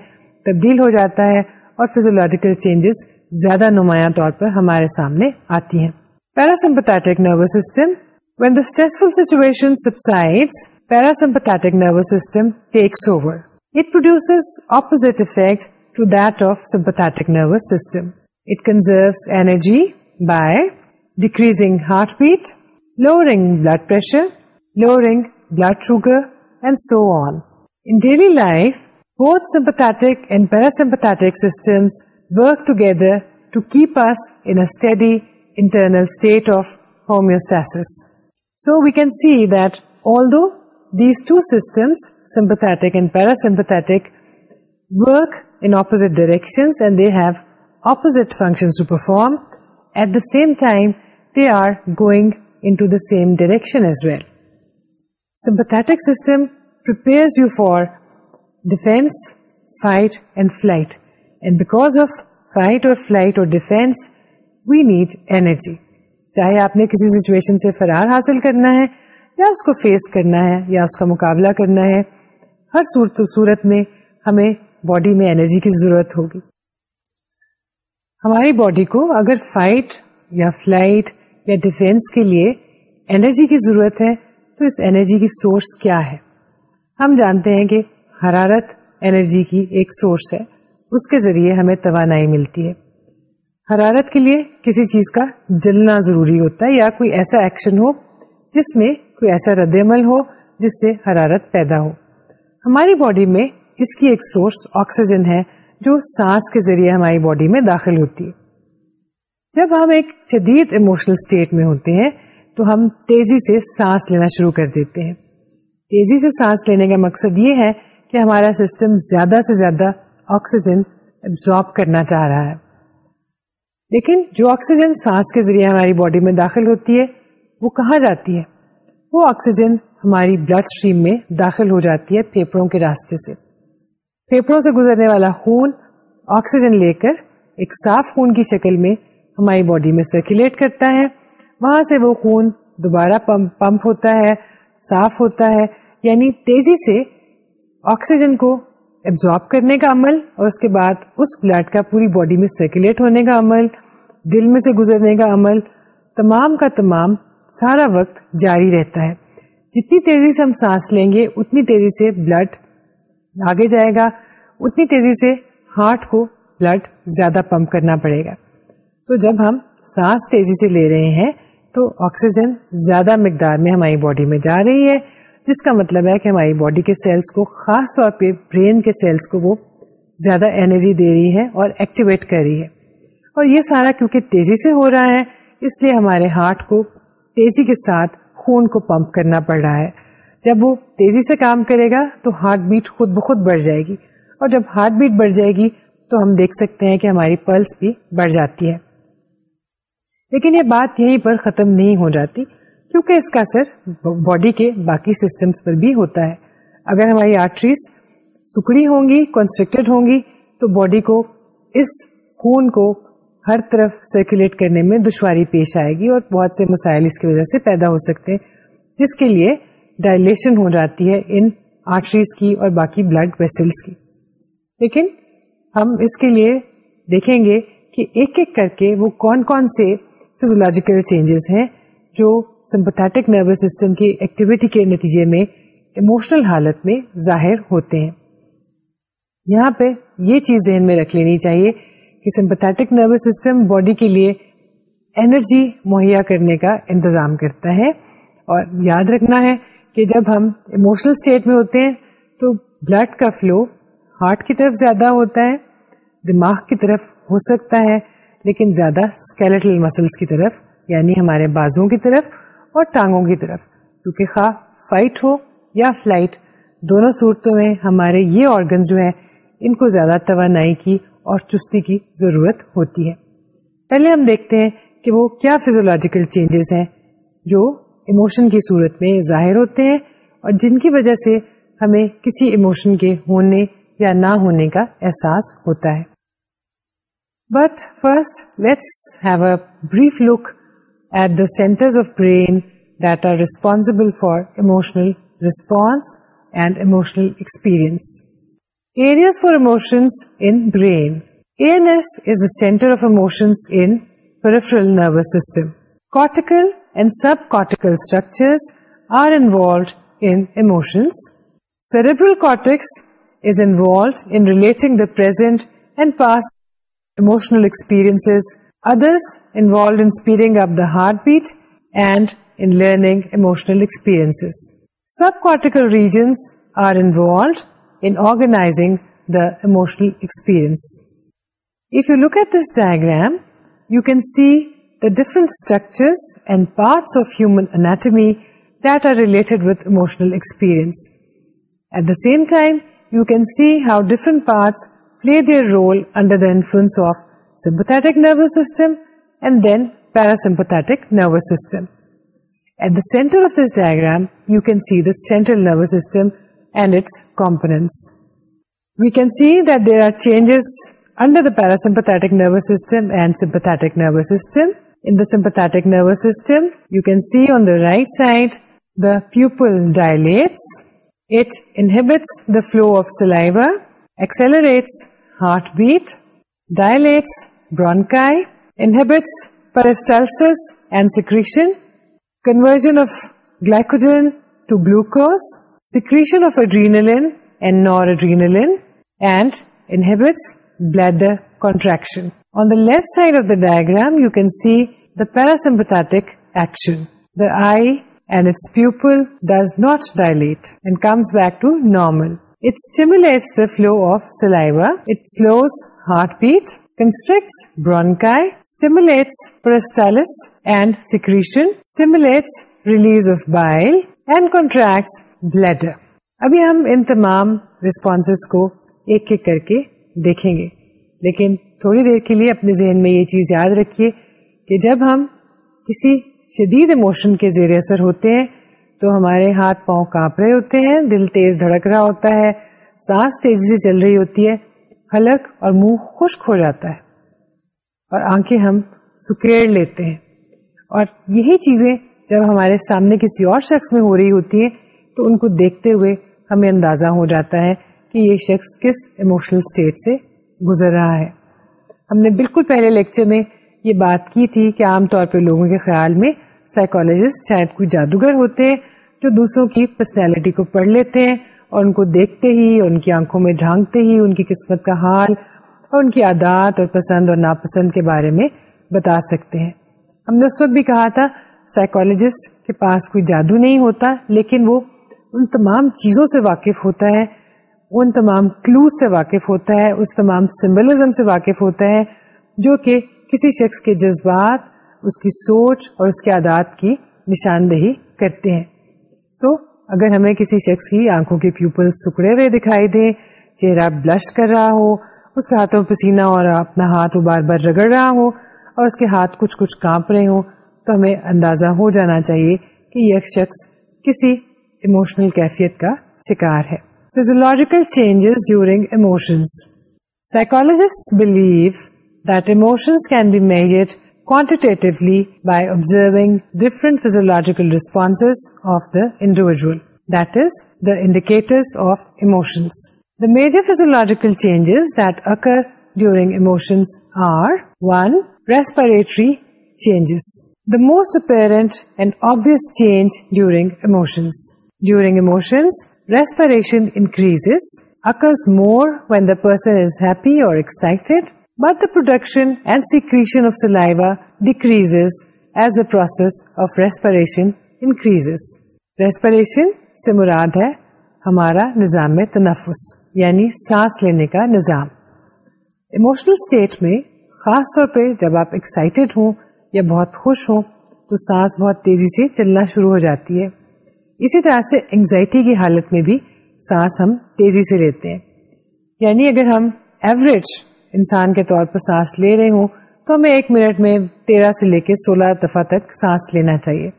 تبدیل ہو جاتا ہے اور فیزولوجیکل چینجز زیادہ نمایاں طور پر ہمارے سامنے آتی ہیں parasympathetic nervous system when the stressful situation subside parasympathetic nervous system takes over It produces opposite effect to that of sympathetic nervous system. It conserves energy by decreasing heartbeat, lowering blood pressure, lowering blood sugar, and so on. In daily life, both sympathetic and parasympathetic systems work together to keep us in a steady internal state of homeostasis. So we can see that although these two sym sympathetic and parasympathetic work in direction at the same time they are going same direction as well sympathetic system per defence we need energy چاہے آپ نے کسی سیچویشن سے فرار حاصل کرنا ہے یا اس کو فیس کرنا ہے یا اس کا مقابلہ کرنا ہے ہر صورت صورت میں ہمیں باڈی میں انرجی کی ضرورت ہوگی ہماری باڈی کو اگر فائٹ یا فلائٹ یا ڈیفینس کے لیے انرجی کی ضرورت ہے تو اس انرجی کی سورس کیا ہے ہم جانتے ہیں کہ حرارت انرجی کی ایک سورس ہے اس کے ذریعے ہمیں توانائی ملتی ہے حرارت کے لیے کسی چیز کا جلنا ضروری ہوتا ہے یا کوئی ایسا ایکشن ہو جس میں کوئی ایسا رد عمل ہو جس سے حرارت پیدا ہو ہماری باڈی میں اس کی ایک سورس آکسیجن ہے جو سانس کے ذریعے ہماری باڈی میں داخل ہوتی ہے جب ہم ایک شدید اموشنل اسٹیٹ میں ہوتے ہیں تو ہم تیزی سے سانس لینا شروع کر دیتے ہیں تیزی سے سانس لینے کا مقصد یہ ہے کہ ہمارا سسٹم زیادہ سے زیادہ آکسیجن ابزارب کرنا چاہ رہا ہے لیکن جو آکسیجن سانس کے ذریعے ہماری باڈی میں داخل ہوتی ہے وہ کہاں جاتی ہے وہ آکسیجن ہماری بلڈ اسٹریم میں داخل ہو جاتی ہے پھیپڑوں کے راستے سے پھیپڑوں سے گزرنے والا خون آکسیجن لے کر ایک صاف خون کی شکل میں ہماری باڈی میں سرکولیٹ کرتا ہے وہاں سے وہ خون دوبارہ پمپ پمپ ہوتا ہے صاف ہوتا ہے یعنی تیزی سے آکسیجن کو ایبزارب کرنے کا عمل اور اس کے بعد اس بلڈ کا پوری باڈی میں سرکولیٹ ہونے کا عمل دل میں سے گزرنے کا عمل تمام کا تمام سارا وقت جاری رہتا ہے جتنی تیزی سے ہم سانس لیں گے اتنی اتنی تیزی تیزی سے سے بلڈ آگے جائے گا ہارٹ کو بلڈ زیادہ پمپ کرنا پڑے گا تو جب ہم سانس تیزی سے لے رہے ہیں تو آکسیجن زیادہ مقدار میں ہماری باڈی میں جا رہی ہے جس کا مطلب ہے کہ ہماری باڈی کے سیلس کو خاص طور پہ برین کے سیلس کو وہ زیادہ انرجی دے رہی ہے اور ایکٹیویٹ کر رہی ہے اور یہ سارا کیونکہ تیزی سے ہو رہا ہے اس لیے ہمارے ہارٹ کو تیزی کے ساتھ خون کو پمپ کرنا پڑ رہا ہے جب وہ تیزی سے کام کرے گا تو ہارٹ بیٹ خود بخود بڑھ جائے گی اور جب ہارٹ بیٹ بڑھ جائے گی تو ہم دیکھ سکتے ہیں کہ ہماری پلس بھی بڑھ جاتی ہے لیکن یہ بات یہیں پر ختم نہیں ہو جاتی کیونکہ اس کا اثر باڈی کے باقی سسٹمز پر بھی ہوتا ہے اگر ہماری آرٹریز سکڑی ہوں گی کنسٹرکٹیڈ ہوں گی تو باڈی کو اس خون کو ہر طرف سرکولیٹ کرنے میں دشواری پیش آئے گی اور بہت سے مسائل اس کی وجہ سے پیدا ہو سکتے ہیں جس کے لیے ڈائلیشن ہو جاتی ہے ان آرٹریز کی اور باقی بلڈ ویسلس کی لیکن ہم اس کے لیے دیکھیں گے کہ ایک ایک کر کے وہ کون کون سے فیزولوجیکل چینجز ہیں جو سمپتھیٹک نروس سسٹم کی ایکٹیویٹی کے نتیجے میں ایموشنل حالت میں ظاہر ہوتے ہیں یہاں پہ یہ چیز ذہن میں رکھ لینی چاہیے کہ سمپتھیٹک نروس سسٹم باڈی کے لیے انرجی مہیا کرنے کا انتظام کرتا ہے اور یاد رکھنا ہے کہ جب ہم اموشنل اسٹیٹ میں ہوتے ہیں تو بلڈ کا فلو ہارٹ کی طرف زیادہ ہوتا ہے دماغ کی طرف ہو سکتا ہے لیکن زیادہ اسکیلٹل مسلس کی طرف یعنی ہمارے بازوں کی طرف اور ٹانگوں کی طرف کیونکہ خواہ فائٹ ہو یا فلائٹ دونوں صورتوں میں ہمارے یہ آرگن جو ہیں ان کو زیادہ توانائی کی اور چستی کی ضرورت ہوتی ہے پہلے ہم دیکھتے ہیں کہ وہ کیا فیزولوجیکل چینجز ہیں جو ایموشن کی صورت میں ظاہر ہوتے ہیں اور جن کی وجہ سے ہمیں کسی ایموشن کے ہونے یا نہ ہونے کا احساس ہوتا ہے but first let's have a brief look at the centre of brain that are responsible for emotional response and emotional experience Areas for emotions in brain. ANS is the center of emotions in peripheral nervous system. Cortical and subcortical structures are involved in emotions. Cerebral cortex is involved in relating the present and past emotional experiences. Others involved in speeding up the heartbeat and in learning emotional experiences. Subcortical regions are involved ائنگ داشنل play their role انڈرسٹک nervous system and then parasympathetic nervous system at the centre of this diagram see the central nervous system and its components. We can see that there are changes under the parasympathetic nervous system and sympathetic nervous system. In the sympathetic nervous system, you can see on the right side, the pupil dilates. It inhibits the flow of saliva, accelerates heartbeat, dilates bronchi, inhibits peristalsis and secretion, conversion of glycogen to glucose, secretion of adrenaline and noradrenaline blood contraction that its pupil does not dilate and comes back to normal it stimulate the flow of saliva slows heart beat constrict bronchus پرکریشن stimulate release of bile and contracts bladder ابھی ہم ان تمام ریسپانس کو ایک ایک کر کے دیکھیں گے لیکن تھوڑی دیر کے لیے اپنے ذہن میں یہ چیز یاد رکھیے کہ جب ہم کسی شدید اموشن کے زیر اثر ہوتے ہیں تو ہمارے ہاتھ پاؤں کاپ رہے ہوتے ہیں دل تیز دھڑک رہا ہوتا ہے سانس تیزی سے چل رہی ہوتی ہے ہلک اور منہ خشک ہو جاتا ہے اور آنکھیں ہم سکیڑ لیتے ہیں اور یہی چیزیں جب ہمارے سامنے کسی اور شخص میں ہو رہی ہوتی ہیں تو ان کو دیکھتے ہوئے ہمیں اندازہ ہو جاتا ہے کہ یہ شخص کس ایموشنل اسٹیٹ سے گزر رہا ہے ہم نے بالکل پہلے لیکچر میں یہ بات کی تھی کہ عام طور پہ لوگوں کے خیال میں سائیکولوجسٹ کوئی جادوگر ہوتے ہیں جو دوسروں کی پرسنالٹی کو پڑھ لیتے ہیں اور ان کو دیکھتے ہی ان کی آنکھوں میں جھانکتے ہی ان کی قسمت کا حال اور ان کی عادات اور پسند اور ناپسند کے بارے میں بتا سکتے ہیں ہم نے اس وقت بھی کہا تھا سائیکولوجسٹ کے پاس کوئی جادو نہیں ہوتا لیکن وہ ان تمام چیزوں سے واقف ہوتا ہے ان تمام کلو سے واقف ہوتا ہے اس تمام سمبلزم سے واقف ہوتا ہے جو کہ کسی شخص کے جذبات اس کی سوچ اور اس کے عادات کی نشاندہی کرتے ہیں سو so, اگر ہمیں کسی شخص کی آنکھوں کے پیوپل سکڑے ہوئے دکھائی دے چہرہ بلش کر رہا ہو اس کے ہاتھوں پسینہ اور اپنا ہاتھ بار بار رگڑ رہا ہو اور اس کے ہاتھ کچھ کچھ کانپ رہے ہوں تو ہمیں اندازہ ہو جانا چاہیے کہ یہ شخص کسی اموشنل کیفیت کا شکار ہے physiological changes during emotions psychologist believe that emotions can be made کوٹیولی by observe different physiological response of the individual that is the indicator of emotions the major physiological changes occur during emotions are one respiratory changes the most apparent and obvious change during emotions during of saliva increase occurs more when the person is happy اور مراد ہے ہمارا نظام میں تنفس یعنی سانس لینے کا نظام اموشنل اسٹیٹ میں خاص طور پہ جب آپ ایکسائٹیڈ ہوں یا بہت خوش ہوں تو سانس بہت تیزی سے چلنا شروع ہو جاتی ہے اسی طرح سے انگزائٹی کی حالت میں بھی سانس ہم تیزی سے لیتے ہیں یعنی اگر ہم ایوریج انسان کے طور پر سانس لے رہے ہوں تو ہمیں ایک منٹ میں تیرہ سے لے کے سولہ دفعہ تک سانس لینا چاہیے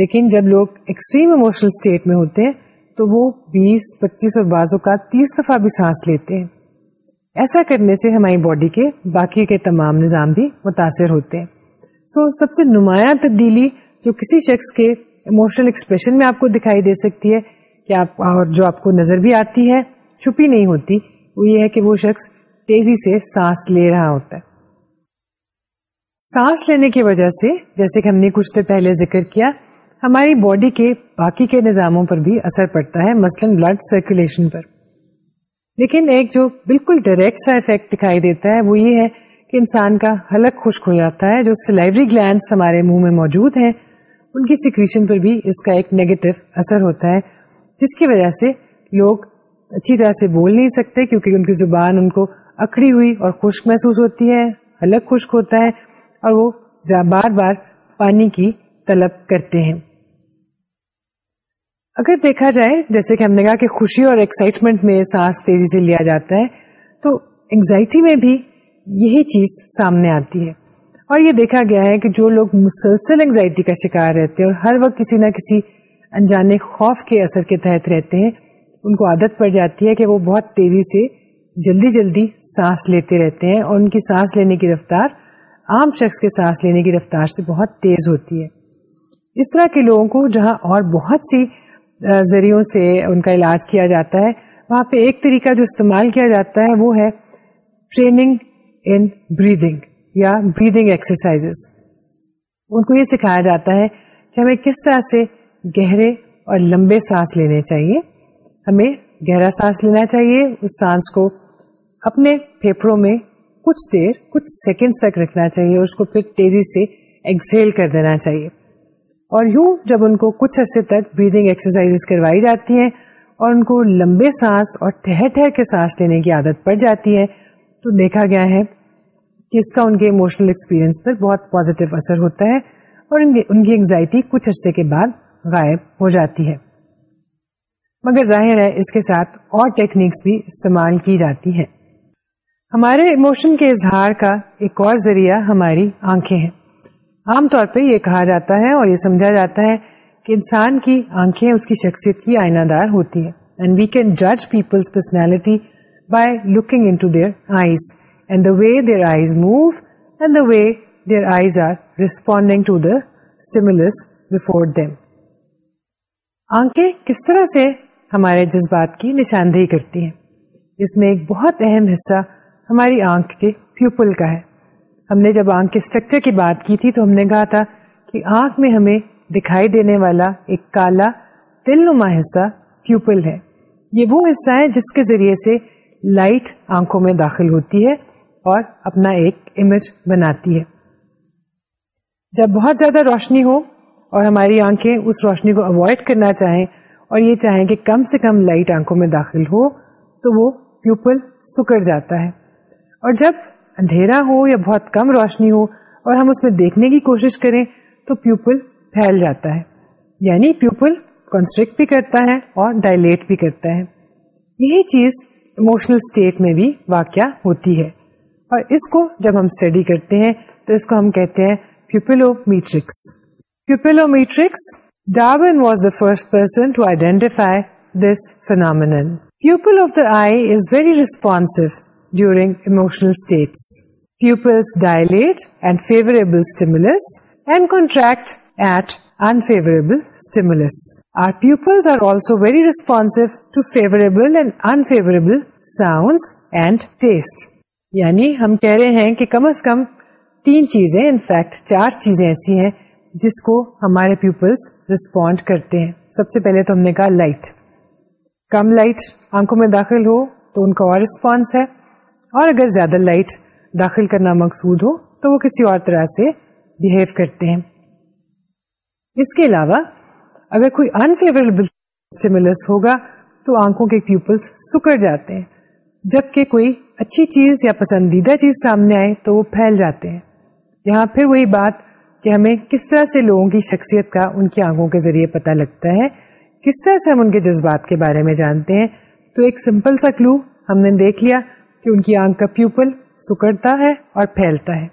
لیکن جب لوگ ایکسٹریم اموشنل اسٹیٹ میں ہوتے ہیں تو وہ بیس پچیس اور باسو کا تیس دفعہ بھی سانس لیتے ہیں ایسا کرنے سے ہماری باڈی کے باقی کے تمام نظام بھی متاثر ہوتے ہیں سو so, سب سے نمایاں تبدیلی جو کسی شخص کے ایکسپریشن میں آپ کو دکھائی دے سکتی ہے کہ آپ اور جو آپ کو نظر بھی آتی ہے چھپی نہیں ہوتی وہ یہ ہے کہ وہ شخص تیزی سے سانس لے رہا ہوتا ہے سانس لینے کی وجہ سے جیسے کہ ہم نے کچھ دیر پہلے ذکر کیا ہماری باڈی کے باقی کے نظاموں پر بھی اثر پڑتا ہے مثلا بلڈ سرکولیشن پر لیکن ایک جو بالکل ڈائریکٹ سا افیکٹ دکھائی دیتا ہے وہ یہ ہے کہ انسان کا حلق خشک ہو جاتا ہے جو سلائیوری گلینس ہمارے منہ میں موجود ہیں ان کی سیکریشن پر بھی اس کا ایک نیگیٹو اثر ہوتا ہے جس کی وجہ سے لوگ اچھی طرح سے بول نہیں سکتے کیونکہ ان کی زبان ان کو اکڑی ہوئی اور خشک محسوس ہوتی ہے الگ خشک ہوتا ہے اور وہ بار بار پانی کی طلب کرتے ہیں اگر دیکھا جائے جیسے کہ ہم نے کہا کہ خوشی اور ایکسائٹمنٹ میں سانس تیزی سے لیا جاتا ہے تو انگزائٹی میں بھی یہی چیز سامنے آتی ہے اور یہ دیکھا گیا ہے کہ جو لوگ مسلسل انگزائٹی کا شکار رہتے ہیں اور ہر وقت کسی نہ کسی انجانے خوف کے اثر کے تحت رہتے ہیں ان کو عادت پڑ جاتی ہے کہ وہ بہت تیزی سے جلدی جلدی سانس لیتے رہتے ہیں اور ان کی سانس لینے کی رفتار عام شخص کے سانس لینے کی رفتار سے بہت تیز ہوتی ہے اس طرح کے لوگوں کو جہاں اور بہت سی ذریعوں سے ان کا علاج کیا جاتا ہے وہاں پہ ایک طریقہ جو استعمال کیا جاتا ہے وہ ہے ٹریننگ ان بریدنگ یا بریدنگ ایکسرسائز ان کو یہ سکھایا جاتا ہے کہ ہمیں کس طرح سے گہرے اور لمبے سانس لینے چاہیے ہمیں گہرا سانس لینا چاہیے اس سانس کو اپنے پھیپھڑوں میں کچھ دیر کچھ سیکنڈ تک رکھنا چاہیے اور اس کو پھر تیزی سے ایکزیل کر دینا چاہیے اور یوں جب ان کو کچھ عرصے تک بریدنگ ایکسرسائز کروائی جاتی ہیں اور ان کو لمبے سانس اور ٹھہر ٹہر کے سانس لینے کی عادت پڑ جاتی ہے تو دیکھا گیا ہے کہ اس کا ان کے ایکسپیرئنس پر بہت پوزیٹ اثر ہوتا ہے اور ان کی انگزائٹی کچھ عرصے کے بعد غائب ہو جاتی ہے مگر ظاہر ہے اس کے ساتھ اور ٹیکنیکس بھی استعمال کی جاتی ہیں ہمارے اموشن کے اظہار کا ایک اور ذریعہ ہماری آنکھیں ہیں عام طور پہ یہ کہا جاتا ہے اور یہ سمجھا جاتا ہے کہ انسان کی آنکھیں اس کی شخصیت کی آئینہ دار ہوتی ہے اینڈ وی کین جج personality by into their eyes way dies move کس طرح سے ہمارے جذبات کی نشاندہی کرتی ہیں اس میں ایک بہت اہم حصہ ہماری آنکھ کے پیوپل کا ہے ہم نے جب آنکھ کے اسٹرکچر کی بات کی تھی تو ہم نے کہا تھا کہ آنکھ میں ہمیں دکھائی دینے والا ایک کالا دل نما حصہ پیوپل ہے یہ وہ حصہ ہے جس کے ذریعے سے لائٹ آنکھوں میں داخل ہوتی ہے اور اپنا ایک امیج بناتی ہے جب بہت زیادہ روشنی ہو اور ہماری آنکھیں اس روشنی کو اوائڈ کرنا چاہیں اور یہ چاہیں کہ کم سے کم لائٹ آنکھوں میں داخل ہو تو وہ پیوپل سکڑ جاتا ہے اور جب اندھیرا ہو یا بہت کم روشنی ہو اور ہم اس میں دیکھنے کی کوشش کریں تو پیوپل پھیل جاتا ہے یعنی پیوپل کنسٹرکٹ بھی کرتا ہے اور ڈائلیٹ بھی کرتا ہے یہی چیز اموشنل اسٹیٹ میں بھی واقع ہوتی ہے اور اس کو جب ہم اسٹڈی کرتے ہیں تو اس کو ہم کہتے ہیں pupillometrics pupillometrics Darwin was the first person to identify this phenomenon pupil of the eye is very responsive during emotional states pupils dilate and favourable stimulus and contract at unfavourable Our pupils are also very responsive to favorable and unfavorable sounds and taste. یعنی ہم کہہ رہے ہیں کہ کم از کم تین چیزیں انفیکٹ چار چیزیں ایسی ہیں جس کو ہمارے پیپلس ریسپونڈ کرتے ہیں سب سے پہلے تو ہم نے کہا لائٹ کم لائٹ آنکھوں میں داخل ہو تو ان کا اور ریسپونس ہے اور اگر زیادہ لائٹ داخل کرنا مقصود ہو تو وہ کسی اور طرح سے بہیو کرتے ہیں اس کے علاوہ اگر کوئی انفیوریبل اسٹیمولس ہوگا تو آنکھوں کے پیپلس سکڑ جاتے ہیں جبکہ کوئی اچھی چیز یا پسندیدہ چیز سامنے آئے تو وہ پھیل جاتے ہیں یہاں پھر وہی بات کہ ہمیں کس طرح سے لوگوں کی شخصیت کا ان کی آنکھوں کے ذریعے پتا لگتا ہے کس طرح سے ہم ان کے جذبات کے بارے میں جانتے ہیں تو ایک سمپل سا کلو ہم نے دیکھ لیا کہ ان کی آنکھ کا پیوپل سکڑتا ہے اور پھیلتا ہے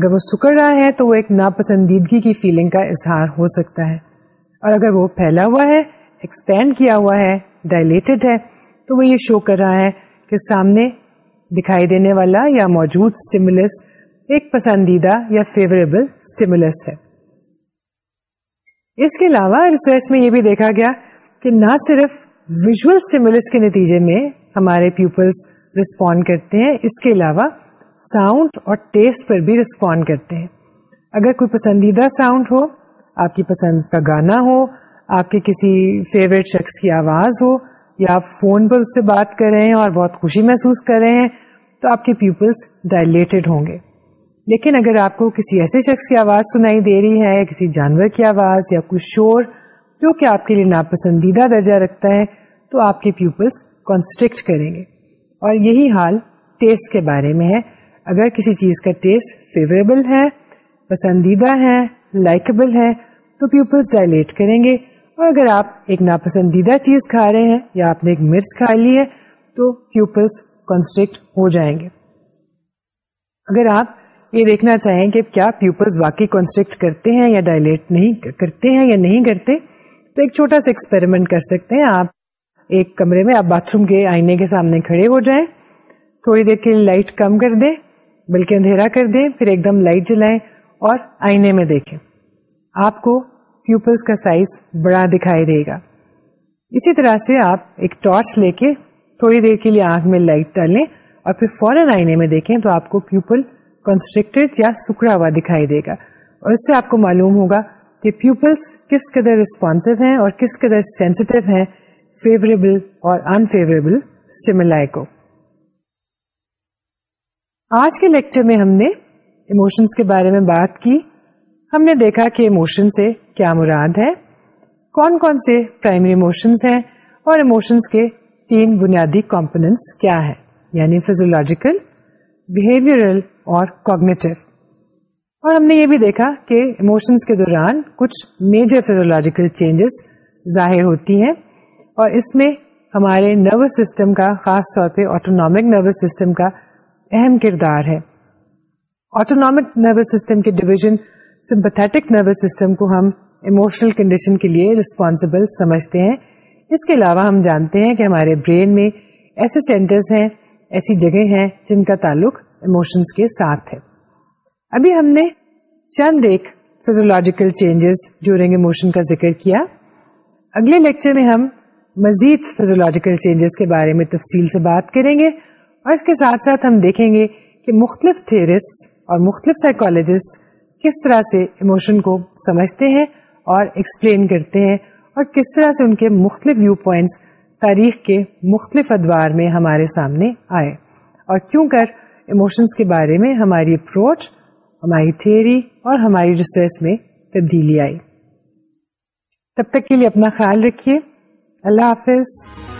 اگر وہ سکڑ رہا ہے تو وہ ایک ناپسندیدگی کی فیلنگ کا اظہار ہو سکتا ہے اور اگر وہ پھیلا ہوا ہے ایکسپینڈ کیا ہوا ہے ڈائلیٹڈ ہے تو وہ یہ شو کر رہا ہے کہ سامنے دکھائی دینے والا یا موجود اسٹیمولس ایک پسندیدہ یا فیوریبل اسٹیمولس ہے اس کے علاوہ ریسرچ میں یہ بھی دیکھا گیا کہ نہ صرف ویژل اسٹیمولس کے نتیجے میں ہمارے پیپلس رسپونڈ کرتے ہیں اس کے علاوہ ساؤنڈ اور ٹیسٹ پر بھی رسپونڈ کرتے ہیں اگر کوئی پسندیدہ ساؤنڈ ہو آپ کی پسند کا گانا ہو آپ کے کسی فیوریٹ شخص کی آواز ہو یا آپ فون پر اس سے بات کر رہے ہیں اور بہت خوشی محسوس کر رہے ہیں تو آپ کے پیپلس ڈائلیٹڈ ہوں گے لیکن اگر آپ کو کسی ایسے شخص کی آواز سنائی دے رہی ہے یا کسی جانور کی آواز یا کچھ شور جو کہ آپ کے لیے ناپسندیدہ درجہ رکھتا ہے تو آپ کے پیپلس کانسٹرکٹ کریں گے اور یہی حال ٹیسٹ کے بارے میں ہے اگر کسی چیز کا ٹیسٹ فیوریبل ہے پسندیدہ ہے لائکبل ہے تو پیپلس ڈائلیٹ کریں گے اور اگر آپ ایک ناپسندیدہ چیز کھا رہے ہیں یا آپ نے ایک مرچ کھا لی ہے تو کنسٹرکٹ ہو جائیں گے اگر آپ یہ دیکھنا چاہیں کہ کیا واقعی کنسٹرکٹ کرتے ہیں یا ڈائلیٹ نہیں کرتے ہیں یا نہیں کرتے تو ایک چھوٹا سا ایکسپیریمنٹ کر سکتے ہیں آپ ایک کمرے میں آپ باتھ روم کے آئینے کے سامنے کھڑے ہو جائیں تھوڑی دیر کے لیے لائٹ کم کر دیں بلکہ اندھیرا کر دیں پھر ایک دم لائٹ جلائیں اور آئینے میں دیکھیں آپ کو پیپلس کا سائز بڑا دکھائی دے گا اسی طرح سے آپ ایک ٹارچ لے کے تھوڑی دیر کے لیے آنکھ میں لائٹ ڈالیں اور پھر فورن آئینے میں دیکھیں تو آپ کو پیپل کنسٹرکٹیڈ یا سکڑا ہوا دکھائی دے گا اور اس سے آپ کو معلوم ہوگا کہ پیپلس کس قدر ریسپونسو ہیں اور کس قدر سینسٹیو ہیں فیوریبل اور انفیوریبل کو آج کے لیکچر میں ہم نے ایموشنس کے بارے میں بات کی ہم نے دیکھا کہ اموشن سے کیا مراد ہے کون کون سے پرائمری اموشنس ہیں اور اموشنس کے تین بنیادی کمپوننٹس کیا ہیں یعنی فیزولوجیکل اور کوگنیٹو اور ہم نے یہ بھی دیکھا کہ اموشنس کے دوران کچھ میجر فیزولوجیکل چینجز ظاہر ہوتی ہیں اور اس میں ہمارے نروس سسٹم کا خاص طور پہ آٹونک نروس سسٹم کا اہم کردار ہے آٹونامک نروس سسٹم کے ڈویژن سمپتھیٹک نروس سسٹم کو ہم اموشنل کنڈیشن کے لیے ریسپانسبل سمجھتے ہیں اس کے علاوہ ہم جانتے ہیں کہ ہمارے برین میں ایسے سینٹرز ہیں ایسی جگہ ہیں جن کا تعلق اموشنس کے ساتھ ہے ابھی ہم نے چند ایک physiological changes during emotion emotion کا ذکر کیا اگلے لیکچر میں ہم مزید فیزولوجیکل چینجز کے بارے میں تفصیل سے بات کریں گے اور اس کے ساتھ ساتھ ہم دیکھیں گے کہ مختلف تھیورسٹ اور مختلف سائیکولوجسٹ کس طرح سے اموشن کو سمجھتے ہیں اور ایکسپلین کرتے ہیں اور کس طرح سے ان کے مختلف ویو پوائنٹس تاریخ کے مختلف ادوار میں ہمارے سامنے آئے اور کیوں کر ایموشنس کے بارے میں ہماری اپروچ ہماری تھیئری اور ہماری ریسرچ میں تبدیلی آئی تب تک کے لیے اپنا خیال رکھیے اللہ حافظ